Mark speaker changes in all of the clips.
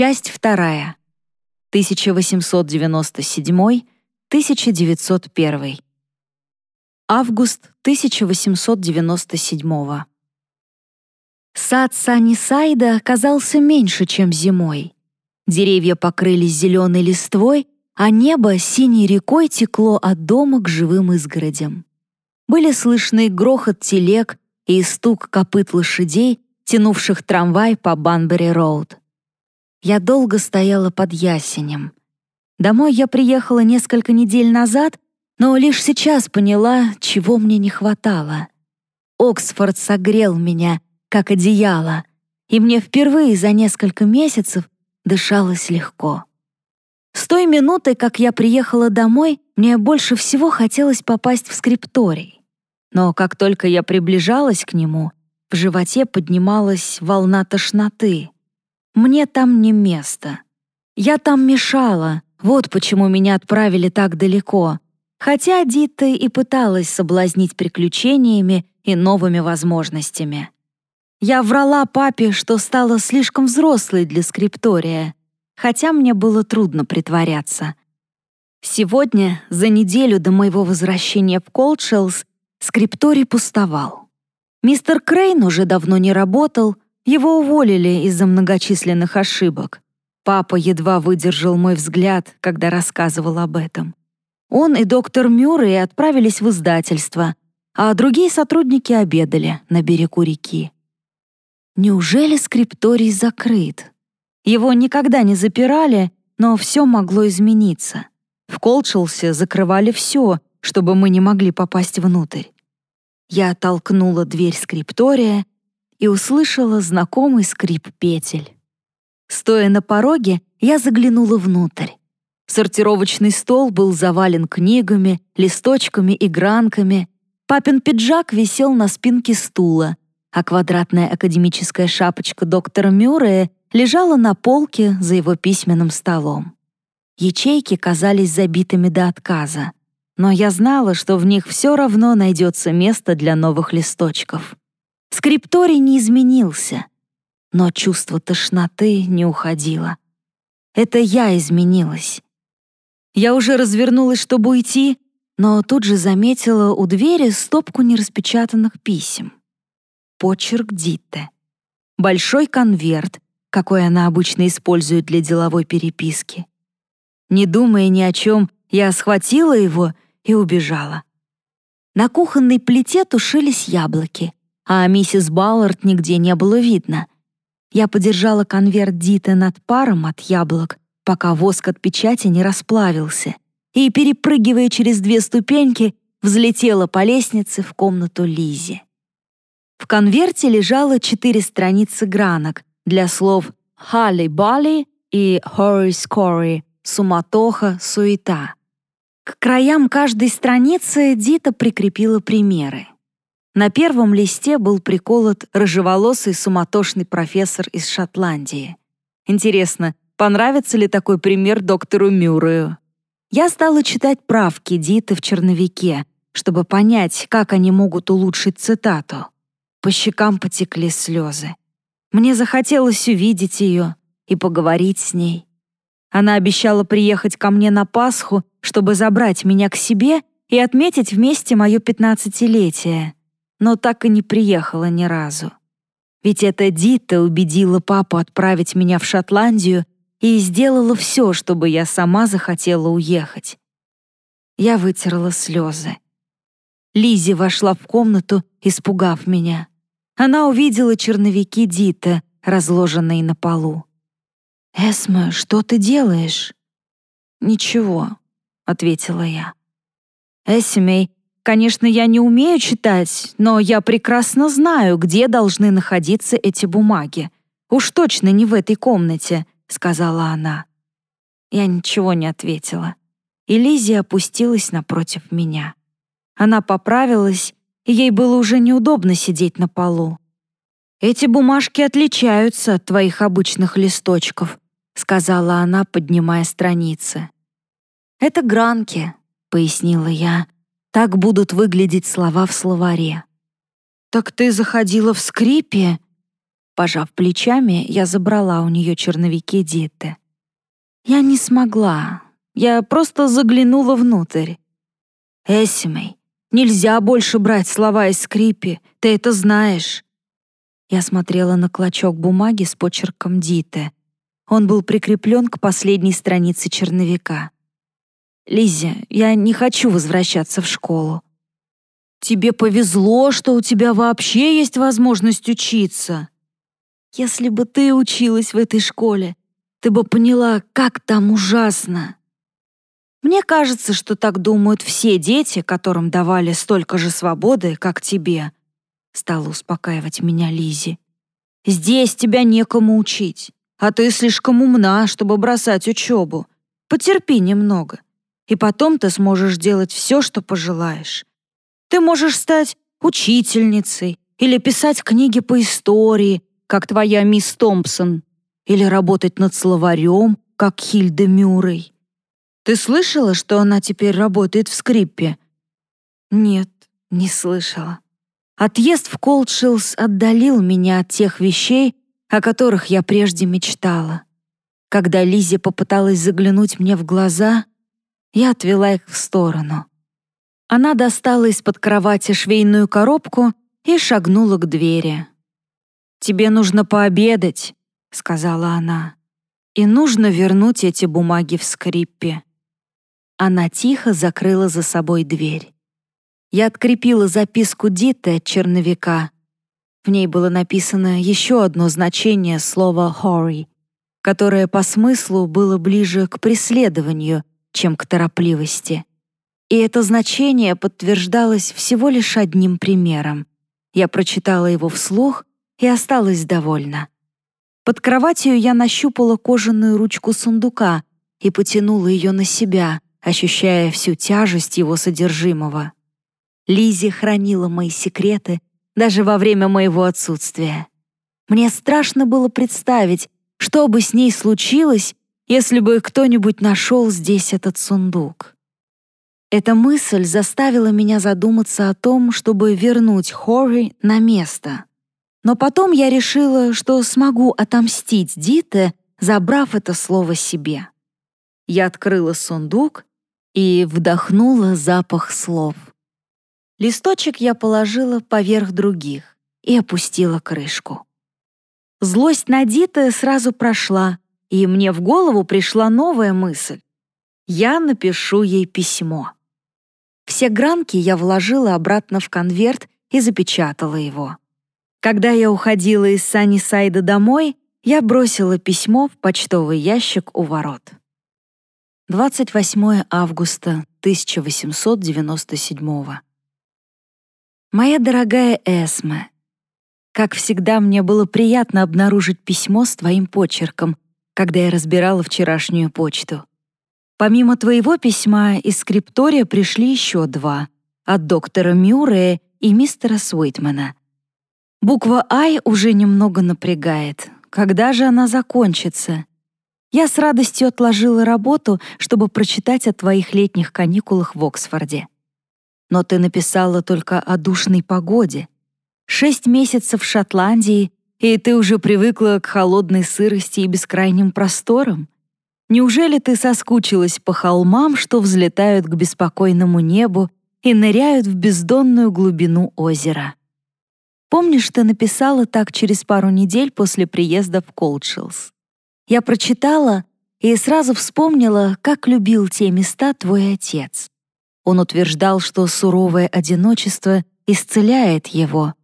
Speaker 1: Часть вторая. 1897-1901. Август 1897. Сад Саннисайда оказался меньше, чем зимой. Деревья покрылись зеленой листвой, а небо синей рекой текло от дома к живым изгородям. Были слышны грохот телег и стук копыт лошадей, тянувших трамвай по Банбери-роуд. Я долго стояла под ясенем. Домой я приехала несколько недель назад, но лишь сейчас поняла, чего мне не хватало. Оксфорд согрел меня, как одеяло, и мне впервые за несколько месяцев дышалось легко. С той минуты, как я приехала домой, мне больше всего хотелось попасть в скрипторий. Но как только я приближалась к нему, в животе поднималась волна тошноты — мне там не место. Я там мешала, вот почему меня отправили так далеко. Хотя Дита и пыталась соблазнить приключениями и новыми возможностями. Я врала папе, что стала слишком взрослой для скриптория, хотя мне было трудно притворяться. Сегодня, за неделю до моего возвращения в Колдшеллс, скрипторий пустовал. Мистер Крейн уже давно не работал, его уволили из-за многочисленных ошибок. Папа едва выдержал мой взгляд, когда рассказывал об этом. Он и доктор Мюррей отправились в издательство, а другие сотрудники обедали на берегу реки. Неужели скрипторий закрыт? Его никогда не запирали, но все могло измениться. В Колчелсе закрывали все, чтобы мы не могли попасть внутрь. Я толкнула дверь скриптория и услышала знакомый скрип петель. Стоя на пороге, я заглянула внутрь. Сортировочный стол был завален книгами, листочками и гранками. Папин пиджак висел на спинке стула, а квадратная академическая шапочка доктора Мюррея лежала на полке за его письменным столом. Ячейки казались забитыми до отказа, но я знала, что в них все равно найдется место для новых листочков. Скрипторий не изменился, но чувство тошноты не уходило. Это я изменилась. Я уже развернулась, чтобы уйти, но тут же заметила у двери стопку нераспечатанных писем. Почерк Дитте. Большой конверт, какой она обычно использует для деловой переписки. Не думая ни о чем, я схватила его и убежала. На кухонной плите тушились яблоки а миссис Баллард нигде не было видно. Я подержала конверт Диты над паром от яблок, пока воск от печати не расплавился, и, перепрыгивая через две ступеньки, взлетела по лестнице в комнату Лизи. В конверте лежало четыре страницы гранок для слов «Халли-Балли» и «Хорри-Скорри» — «Суматоха», «Суета». К краям каждой страницы Дита прикрепила примеры. На первом листе был приколот рыжеволосый суматошный профессор из Шотландии. Интересно, понравится ли такой пример доктору Мюррею? Я стала читать правки Диты в черновике, чтобы понять, как они могут улучшить цитату. По щекам потекли слезы. Мне захотелось увидеть ее и поговорить с ней. Она обещала приехать ко мне на Пасху, чтобы забрать меня к себе и отметить вместе мое пятнадцатилетие но так и не приехала ни разу. Ведь эта Дита убедила папу отправить меня в Шотландию и сделала все, чтобы я сама захотела уехать. Я вытерла слезы. Лизи вошла в комнату, испугав меня. Она увидела черновики Дита, разложенные на полу. «Эсма, что ты делаешь?» «Ничего», — ответила я. Эсмей Конечно, я не умею читать, но я прекрасно знаю, где должны находиться эти бумаги. Уж точно не в этой комнате», — сказала она. Я ничего не ответила. И Лизи опустилась напротив меня. Она поправилась, и ей было уже неудобно сидеть на полу. «Эти бумажки отличаются от твоих обычных листочков», — сказала она, поднимая страницы. «Это гранки», — пояснила я, так будут выглядеть слова в словаре. «Так ты заходила в скрипе?» Пожав плечами, я забрала у нее черновики Диты. Я не смогла. Я просто заглянула внутрь. «Эсимей, нельзя больше брать слова из скрипи, ты это знаешь». Я смотрела на клочок бумаги с почерком Диты. Он был прикреплен к последней странице черновика. Лиззи, я не хочу возвращаться в школу. Тебе повезло, что у тебя вообще есть возможность учиться. Если бы ты училась в этой школе, ты бы поняла, как там ужасно. Мне кажется, что так думают все дети, которым давали столько же свободы, как тебе, стала успокаивать меня Лизи. Здесь тебя некому учить, а ты слишком умна, чтобы бросать учебу. Потерпи немного и потом ты сможешь делать все, что пожелаешь. Ты можешь стать учительницей или писать книги по истории, как твоя мисс Томпсон, или работать над словарем, как Хильда Мюррей. Ты слышала, что она теперь работает в скриппе? Нет, не слышала. Отъезд в Колдшиллс отдалил меня от тех вещей, о которых я прежде мечтала. Когда Лизи попыталась заглянуть мне в глаза — я отвела их в сторону. Она достала из-под кровати швейную коробку и шагнула к двери. «Тебе нужно пообедать», — сказала она. «И нужно вернуть эти бумаги в скриппе». Она тихо закрыла за собой дверь. Я открепила записку Диты от черновика. В ней было написано еще одно значение слова «hurry», которое по смыслу было ближе к преследованию, чем к торопливости. И это значение подтверждалось всего лишь одним примером. Я прочитала его вслух и осталась довольна. Под кроватью я нащупала кожаную ручку сундука и потянула ее на себя, ощущая всю тяжесть его содержимого. Лизи хранила мои секреты даже во время моего отсутствия. Мне страшно было представить, что бы с ней случилось, если бы кто-нибудь нашел здесь этот сундук. Эта мысль заставила меня задуматься о том, чтобы вернуть Хори на место. Но потом я решила, что смогу отомстить Дите, забрав это слово себе. Я открыла сундук и вдохнула запах слов. Листочек я положила поверх других и опустила крышку. Злость на Дите сразу прошла, и мне в голову пришла новая мысль. Я напишу ей письмо. Все гранки я вложила обратно в конверт и запечатала его. Когда я уходила из Саннисайда домой, я бросила письмо в почтовый ящик у ворот. 28 августа 1897 Моя дорогая Эсме, как всегда, мне было приятно обнаружить письмо с твоим почерком, когда я разбирала вчерашнюю почту. Помимо твоего письма из скриптория пришли еще два — от доктора Мюррея и мистера Суитмана. Буква «Ай» уже немного напрягает. Когда же она закончится? Я с радостью отложила работу, чтобы прочитать о твоих летних каникулах в Оксфорде. Но ты написала только о душной погоде. Шесть месяцев в Шотландии и ты уже привыкла к холодной сырости и бескрайним просторам? Неужели ты соскучилась по холмам, что взлетают к беспокойному небу и ныряют в бездонную глубину озера? Помнишь, ты написала так через пару недель после приезда в Колдшиллс? Я прочитала и сразу вспомнила, как любил те места твой отец. Он утверждал, что суровое одиночество исцеляет его,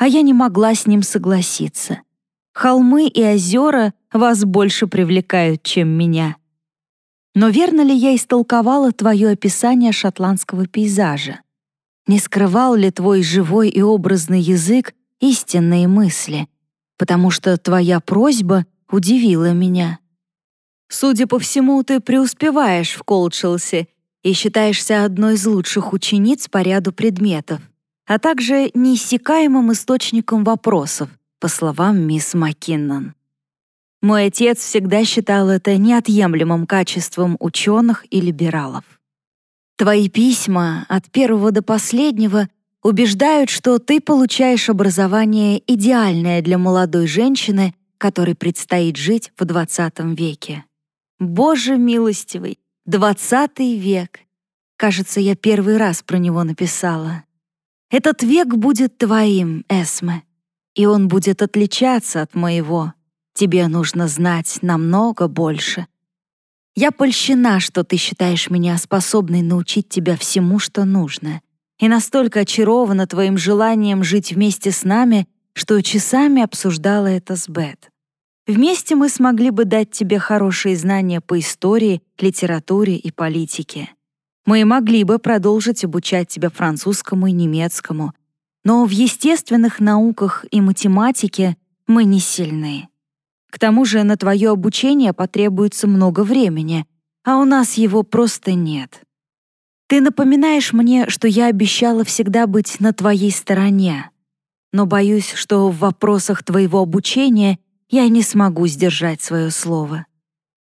Speaker 1: а я не могла с ним согласиться. Холмы и озера вас больше привлекают, чем меня. Но верно ли я истолковала твое описание шотландского пейзажа? Не скрывал ли твой живой и образный язык истинные мысли? Потому что твоя просьба удивила меня. Судя по всему, ты преуспеваешь в Колчелсе и считаешься одной из лучших учениц по ряду предметов а также неиссякаемым источником вопросов, по словам мисс Маккиннон. Мой отец всегда считал это неотъемлемым качеством ученых и либералов. Твои письма от первого до последнего убеждают, что ты получаешь образование идеальное для молодой женщины, которой предстоит жить в 20 веке. Боже милостивый, 20 век. Кажется, я первый раз про него написала. Этот век будет твоим, Эсме, и он будет отличаться от моего. Тебе нужно знать намного больше. Я польщена, что ты считаешь меня способной научить тебя всему, что нужно, и настолько очарована твоим желанием жить вместе с нами, что часами обсуждала это с Бет. Вместе мы смогли бы дать тебе хорошие знания по истории, литературе и политике. Мы могли бы продолжить обучать тебя французскому и немецкому, но в естественных науках и математике мы не сильны. К тому же на твое обучение потребуется много времени, а у нас его просто нет. Ты напоминаешь мне, что я обещала всегда быть на твоей стороне, но боюсь, что в вопросах твоего обучения я не смогу сдержать свое слово.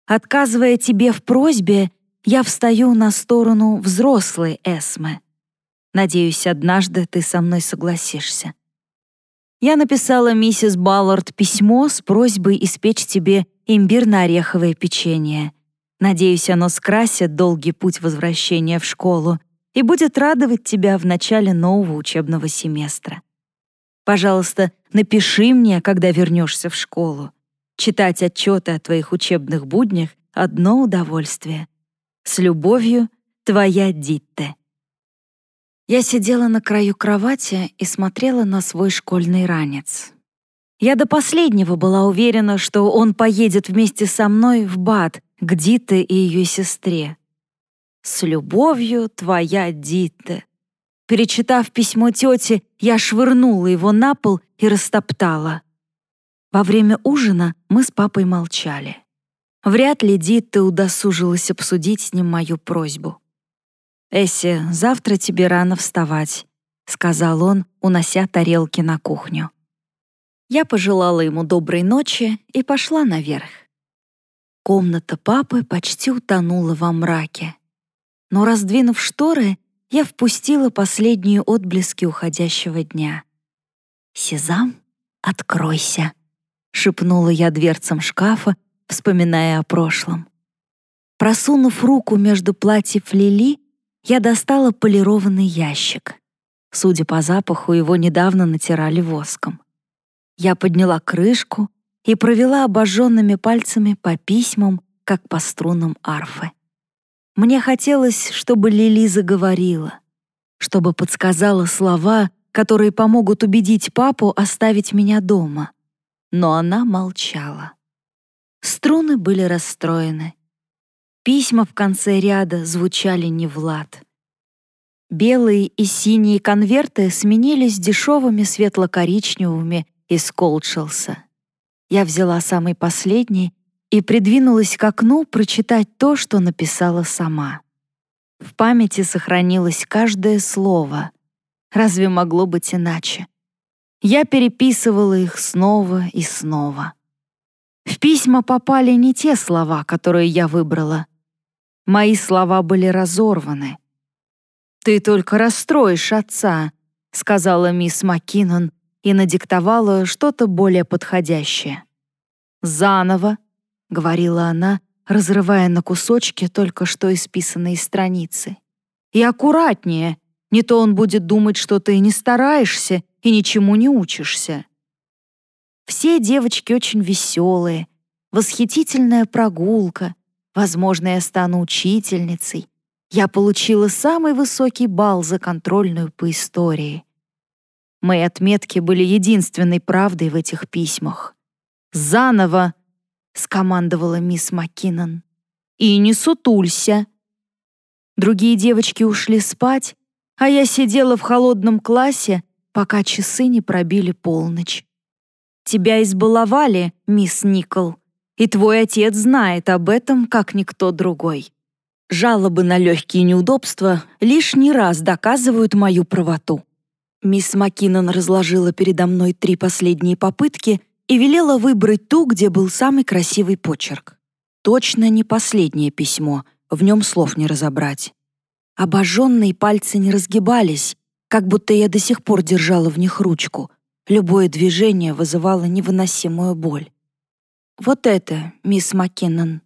Speaker 1: Отказывая тебе в просьбе, я встаю на сторону взрослой Эсмы. Надеюсь, однажды ты со мной согласишься. Я написала миссис Баллард письмо с просьбой испечь тебе имбирно-ореховое печенье. Надеюсь, оно скрасит долгий путь возвращения в школу и будет радовать тебя в начале нового учебного семестра. Пожалуйста, напиши мне, когда вернешься в школу. Читать отчеты о твоих учебных буднях — одно удовольствие. С любовью, твоя Дитте. Я сидела на краю кровати и смотрела на свой школьный ранец. Я до последнего была уверена, что он поедет вместе со мной в Бад к Дите и ее сестре. «С любовью, твоя Дитте». Перечитав письмо тети, я швырнула его на пол и растоптала. Во время ужина мы с папой молчали. Вряд ли Дитта удосужилась обсудить с ним мою просьбу. «Эсси, завтра тебе рано вставать», — сказал он, унося тарелки на кухню. Я пожелала ему доброй ночи и пошла наверх. Комната папы почти утонула во мраке. Но, раздвинув шторы, я впустила последние отблески уходящего дня. «Сезам, откройся», — шепнула я дверцам шкафа, вспоминая о прошлом. Просунув руку между платьев Лили, я достала полированный ящик. Судя по запаху, его недавно натирали воском. Я подняла крышку и провела обожженными пальцами по письмам, как по струнам арфы. Мне хотелось, чтобы Лили заговорила, чтобы подсказала слова, которые помогут убедить папу оставить меня дома. Но она молчала. Струны были расстроены. Письма в конце ряда звучали не в лад. Белые и синие конверты сменились дешевыми светло-коричневыми из Колчелса. Я взяла самый последний и придвинулась к окну прочитать то, что написала сама. В памяти сохранилось каждое слово. Разве могло быть иначе? Я переписывала их снова и снова. В письма попали не те слова, которые я выбрала. Мои слова были разорваны. «Ты только расстроишь отца», — сказала мисс Маккинон и надиктовала что-то более подходящее. «Заново», — говорила она, разрывая на кусочки только что исписанные страницы. «И аккуратнее, не то он будет думать, что ты не стараешься и ничему не учишься». Все девочки очень веселые, восхитительная прогулка, возможно, я стану учительницей. Я получила самый высокий балл за контрольную по истории. Мои отметки были единственной правдой в этих письмах. «Заново!» — скомандовала мисс Маккинон. «И не сутулься!» Другие девочки ушли спать, а я сидела в холодном классе, пока часы не пробили полночь. Тебя избаловали, мисс Никол, и твой отец знает об этом, как никто другой. Жалобы на легкие неудобства лишний раз доказывают мою правоту. Мисс Маккинон разложила передо мной три последние попытки и велела выбрать ту, где был самый красивый почерк. Точно не последнее письмо, в нем слов не разобрать. Обожженные пальцы не разгибались, как будто я до сих пор держала в них ручку. Любое движение вызывало невыносимую боль. «Вот это, мисс Маккинон».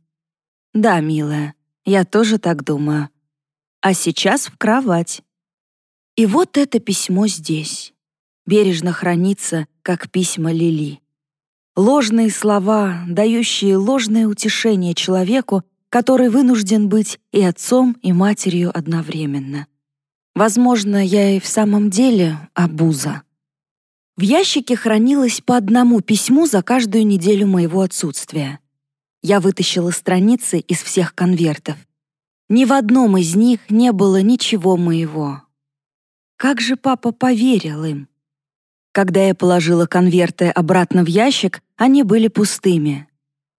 Speaker 1: «Да, милая, я тоже так думаю. А сейчас в кровать». И вот это письмо здесь. Бережно хранится, как письма Лили. Ложные слова, дающие ложное утешение человеку, который вынужден быть и отцом, и матерью одновременно. Возможно, я и в самом деле обуза. В ящике хранилось по одному письму за каждую неделю моего отсутствия. Я вытащила страницы из всех конвертов. Ни в одном из них не было ничего моего. Как же папа поверил им? Когда я положила конверты обратно в ящик, они были пустыми.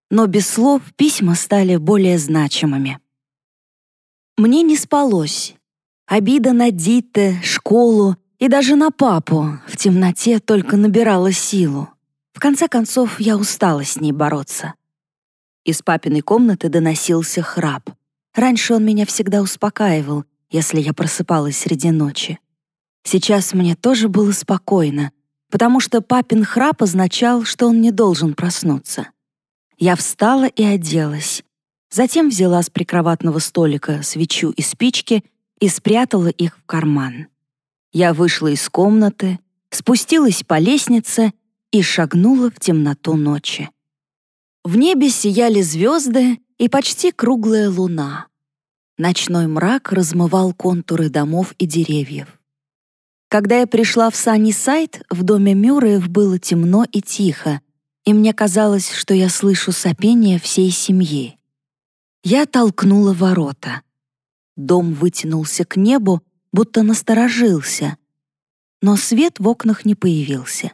Speaker 1: Но без слов письма стали более значимыми. Мне не спалось. Обида на Дитте, школу и даже на папу в темноте только набирала силу. В конце концов, я устала с ней бороться. Из папиной комнаты доносился храп. Раньше он меня всегда успокаивал, если я просыпалась среди ночи. Сейчас мне тоже было спокойно, потому что папин храп означал, что он не должен проснуться. Я встала и оделась. Затем взяла с прикроватного столика свечу и спички и спрятала их в карман. Я вышла из комнаты, спустилась по лестнице и шагнула в темноту ночи. В небе сияли звезды и почти круглая луна. Ночной мрак размывал контуры домов и деревьев. Когда я пришла в Санни-Сайт, в доме Мюрреев было темно и тихо, и мне казалось, что я слышу сопение всей семьи. Я толкнула ворота. Дом вытянулся к небу, будто насторожился, но свет в окнах не появился.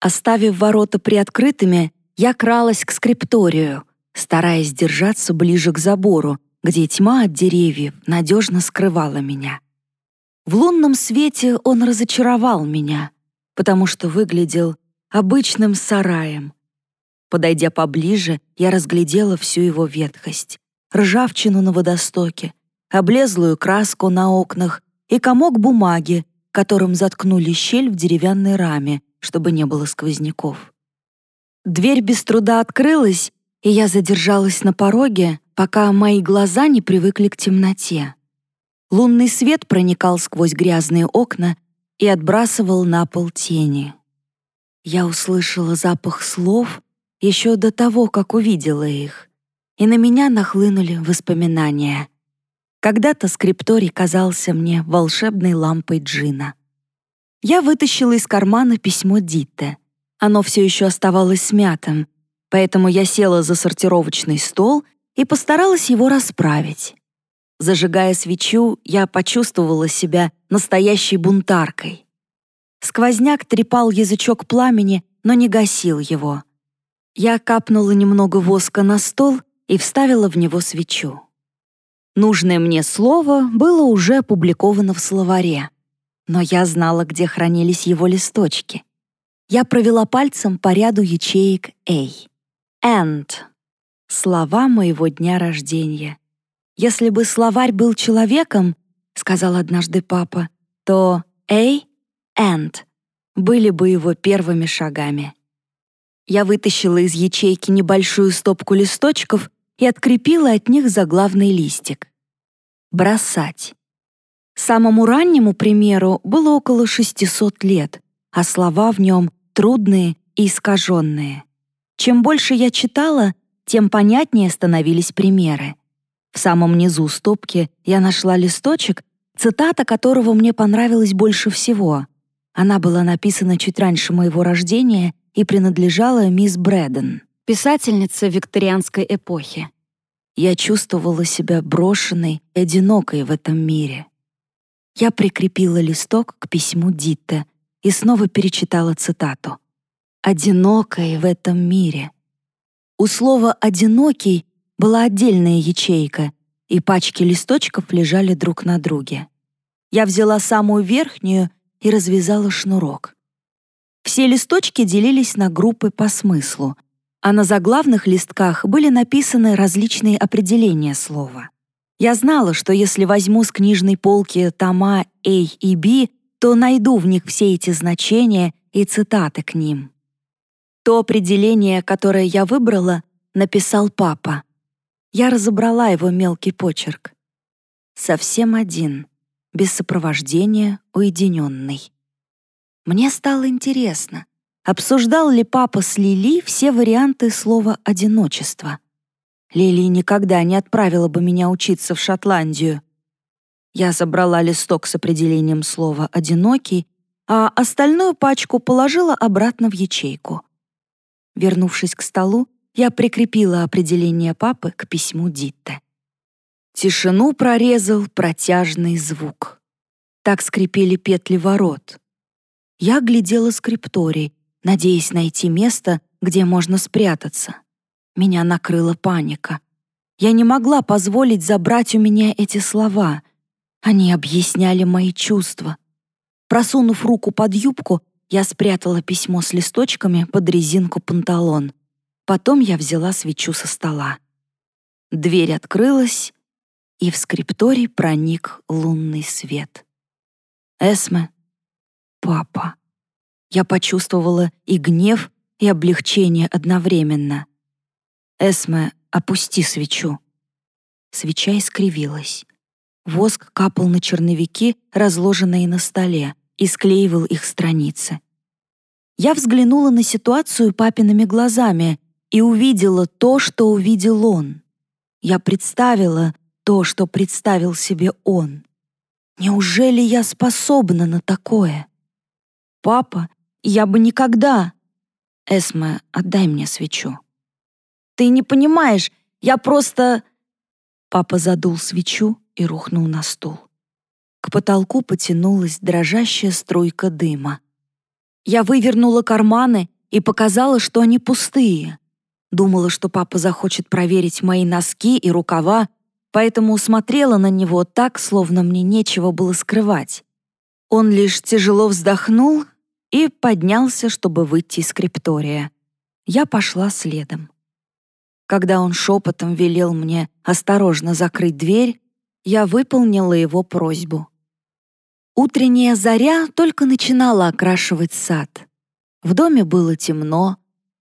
Speaker 1: Оставив ворота приоткрытыми, я кралась к скрипторию, стараясь держаться ближе к забору, где тьма от деревьев надежно скрывала меня. В лунном свете он разочаровал меня, потому что выглядел обычным сараем. Подойдя поближе, я разглядела всю его ветхость, ржавчину на водостоке, облезлую краску на окнах и комок бумаги, которым заткнули щель в деревянной раме, чтобы не было сквозняков. Дверь без труда открылась, и я задержалась на пороге, пока мои глаза не привыкли к темноте. Лунный свет проникал сквозь грязные окна и отбрасывал на пол тени. Я услышала запах слов еще до того, как увидела их, и на меня нахлынули воспоминания. Когда-то скрипторий казался мне волшебной лампой джина. Я вытащила из кармана письмо Дитте. Оно все еще оставалось смятым, поэтому я села за сортировочный стол и постаралась его расправить. Зажигая свечу, я почувствовала себя настоящей бунтаркой. Сквозняк трепал язычок пламени, но не гасил его. Я капнула немного воска на стол и вставила в него свечу. Нужное мне слово было уже опубликовано в словаре, но я знала, где хранились его листочки. Я провела пальцем по ряду ячеек A. And. Слова моего дня рождения. «Если бы словарь был человеком, — сказал однажды папа, — то «A» «and» были бы его первыми шагами. Я вытащила из ячейки небольшую стопку листочков и открепила от них заглавный листик. Бросать. Самому раннему примеру было около 600 лет, а слова в нем трудные и искаженные. Чем больше я читала, тем понятнее становились примеры. В самом низу стопки я нашла листочек, цитата которого мне понравилась больше всего. Она была написана чуть раньше моего рождения и принадлежала мисс Брэдден, писательнице викторианской эпохи. Я чувствовала себя брошенной и одинокой в этом мире. Я прикрепила листок к письму Дитте и снова перечитала цитату. «Одинокой в этом мире». У слова «одинокий» была отдельная ячейка, и пачки листочков лежали друг на друге. Я взяла самую верхнюю и развязала шнурок. Все листочки делились на группы по смыслу, а на заглавных листках были написаны различные определения слова. Я знала, что если возьму с книжной полки тома A и B, то найду в них все эти значения и цитаты к ним. То определение, которое я выбрала, написал папа. Я разобрала его мелкий почерк. Совсем один, без сопровождения, уединенный. Мне стало интересно, обсуждал ли папа с Лили все варианты слова «одиночество». Лили никогда не отправила бы меня учиться в Шотландию. Я забрала листок с определением слова «одинокий», а остальную пачку положила обратно в ячейку. Вернувшись к столу, я прикрепила определение папы к письму Дитте. Тишину прорезал протяжный звук. Так скрипели петли ворот. Я глядела скрипторий, надеясь найти место, где можно спрятаться. Меня накрыла паника. Я не могла позволить забрать у меня эти слова. Они объясняли мои чувства. Просунув руку под юбку, я спрятала письмо с листочками под резинку панталон. Потом я взяла свечу со стола. Дверь открылась, и в скрипторий проник лунный свет. Эсме, папа. Я почувствовала и гнев, и облегчение одновременно. Эсме, опусти свечу. Свеча искривилась. Воск капал на черновики, разложенные на столе, и склеивал их страницы. Я взглянула на ситуацию папиными глазами и увидела то, что увидел он. Я представила то, что представил себе он. Неужели я способна на такое? Папа, я бы никогда... Эсме, отдай мне свечу. Ты не понимаешь, я просто... Папа задул свечу и рухнул на стул. К потолку потянулась дрожащая струйка дыма. Я вывернула карманы и показала, что они пустые. Думала, что папа захочет проверить мои носки и рукава, поэтому смотрела на него так, словно мне нечего было скрывать. Он лишь тяжело вздохнул и поднялся, чтобы выйти из криптория. Я пошла следом. Когда он шепотом велел мне осторожно закрыть дверь, я выполнила его просьбу. Утренняя заря только начинала окрашивать сад. В доме было темно,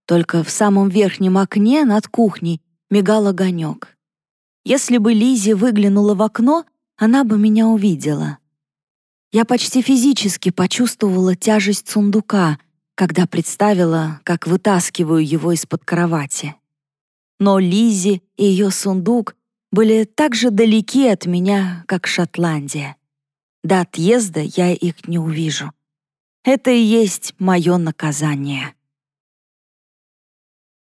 Speaker 1: только в самом верхнем окне над кухней мигал огонек. Если бы Лизи выглянула в окно, она бы меня увидела. Я почти физически почувствовала тяжесть сундука, когда представила, как вытаскиваю его из-под кровати. Но Лизи и ее сундук были так же далеки от меня, как Шотландия. До отъезда я их не увижу. Это и есть мое наказание.